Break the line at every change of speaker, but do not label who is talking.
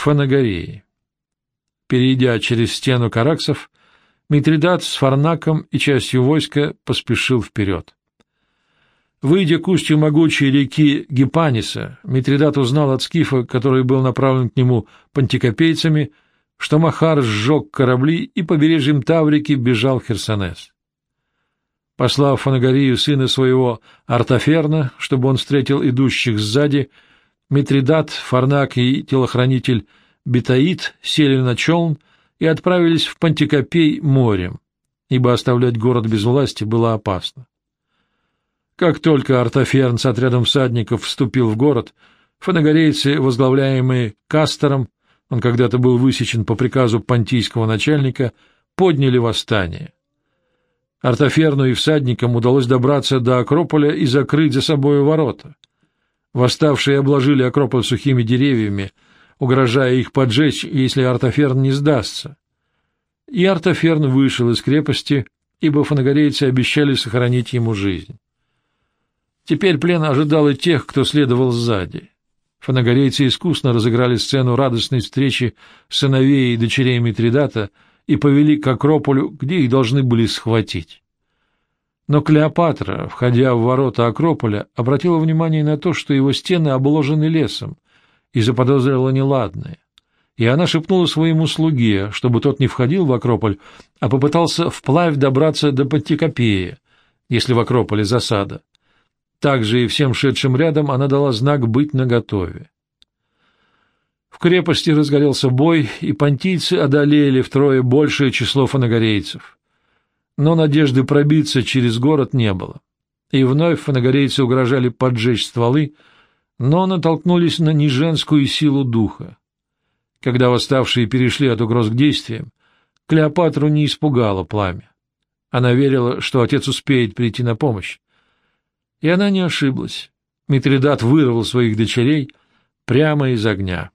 Фанагореи. Перейдя через стену караксов, Митридат с Фарнаком и частью войска поспешил вперед. Выйдя к устью могучей реки Гипаниса, Митридат узнал от скифа, который был направлен к нему пантикопейцами, что Махар сжег корабли и побережьем Таврики бежал Херсонес. Послав Фанагорию сына своего Артаферна, чтобы он встретил идущих сзади, Митридат, Фарнак и телохранитель Бетаид сели на челн и отправились в Пантикопей морем, ибо оставлять город без власти было опасно. Как только Артаферн с отрядом всадников вступил в город, фанагорейцы, возглавляемые Кастером, он когда-то был высечен по приказу понтийского начальника, подняли восстание. Артаферну и всадникам удалось добраться до Акрополя и закрыть за собой ворота. Восставшие обложили Акрополь сухими деревьями, угрожая их поджечь, если Артаферн не сдастся. И Артаферн вышел из крепости, ибо фанагорейцы обещали сохранить ему жизнь. Теперь плен ожидал и тех, кто следовал сзади. Фанагорейцы искусно разыграли сцену радостной встречи сыновей и дочерей Митридата и повели к Акрополю, где их должны были схватить. Но Клеопатра, входя в ворота Акрополя, обратила внимание на то, что его стены обложены лесом, и заподозрила неладное. И она шепнула своему слуге, чтобы тот не входил в Акрополь, а попытался вплавь добраться до Пантикопея, если в Акрополе засада. Также и всем шедшим рядом она дала знак быть наготове. В крепости разгорелся бой, и понтийцы одолели втрое большее число фанагорейцев. Но надежды пробиться через город не было. И вновь фанагорейцы угрожали поджечь стволы, но натолкнулись на неженскую силу духа. Когда восставшие перешли от угроз к действиям, Клеопатру не испугало пламя. Она верила, что отец успеет прийти на помощь, и она не ошиблась. Митридат вырвал своих дочерей прямо из огня.